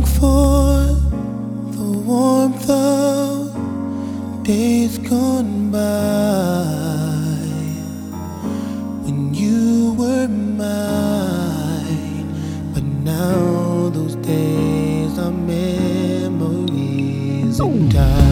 long for the warmth of days gone by when you were mine, but now those days are memories and oh. time.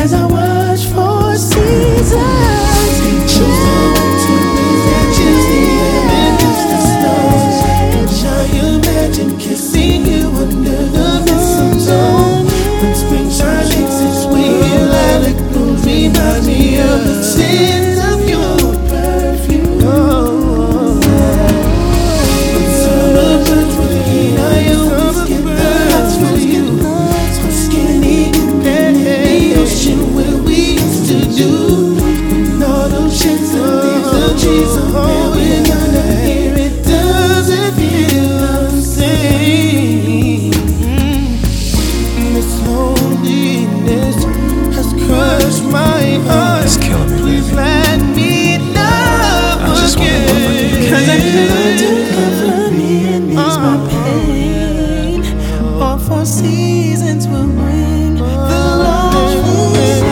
as I watch for seasons. seasons will bring the love.